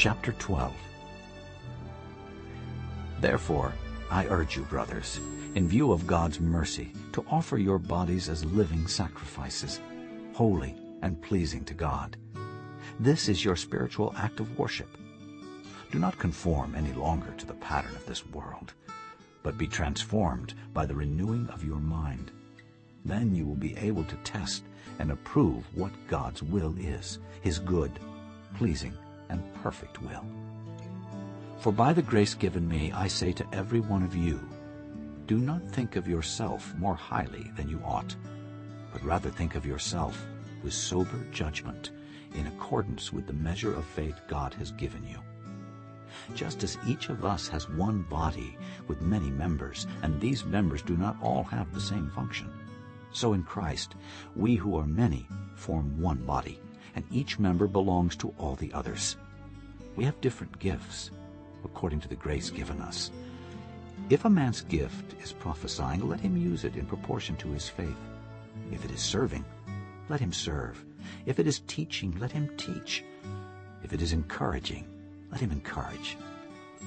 Chapter 12 Therefore, I urge you, brothers, in view of God's mercy, to offer your bodies as living sacrifices, holy and pleasing to God. This is your spiritual act of worship. Do not conform any longer to the pattern of this world, but be transformed by the renewing of your mind. Then you will be able to test and approve what God's will is, his good, pleasing, and perfect will. For by the grace given me, I say to every one of you, do not think of yourself more highly than you ought, but rather think of yourself with sober judgment in accordance with the measure of faith God has given you. Just as each of us has one body with many members, and these members do not all have the same function, so in Christ we who are many form one body, and each member belongs to all the others. We have different gifts according to the grace given us. If a man's gift is prophesying, let him use it in proportion to his faith. If it is serving, let him serve. If it is teaching, let him teach. If it is encouraging, let him encourage.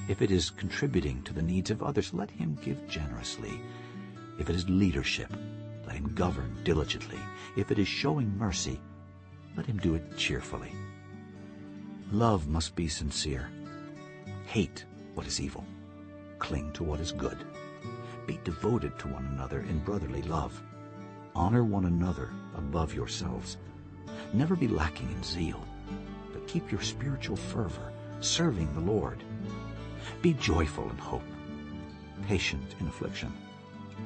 If it is contributing to the needs of others, let him give generously. If it is leadership, let him govern diligently. If it is showing mercy, let him do it cheerfully. Love must be sincere. Hate what is evil. Cling to what is good. Be devoted to one another in brotherly love. Honor one another above yourselves. Never be lacking in zeal, but keep your spiritual fervor, serving the Lord. Be joyful in hope, patient in affliction,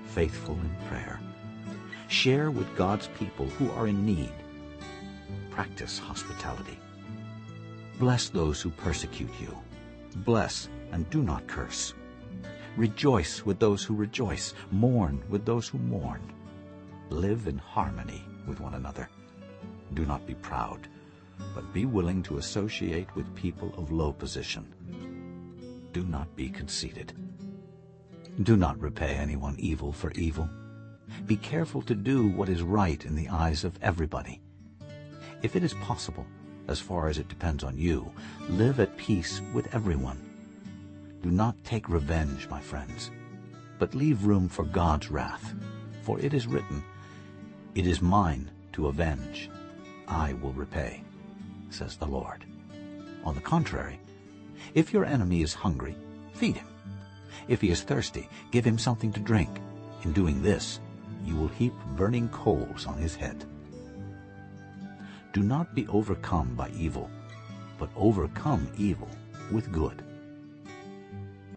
faithful in prayer. Share with God's people who are in need. Practice hospitality. Bless those who persecute you. Bless and do not curse. Rejoice with those who rejoice. Mourn with those who mourn. Live in harmony with one another. Do not be proud, but be willing to associate with people of low position. Do not be conceited. Do not repay anyone evil for evil. Be careful to do what is right in the eyes of everybody. If it is possible, as far as it depends on you, live at peace with everyone. Do not take revenge, my friends, but leave room for God's wrath. For it is written, It is mine to avenge. I will repay, says the Lord. On the contrary, if your enemy is hungry, feed him. If he is thirsty, give him something to drink. In doing this, you will heap burning coals on his head. Do not be overcome by evil, but overcome evil with good.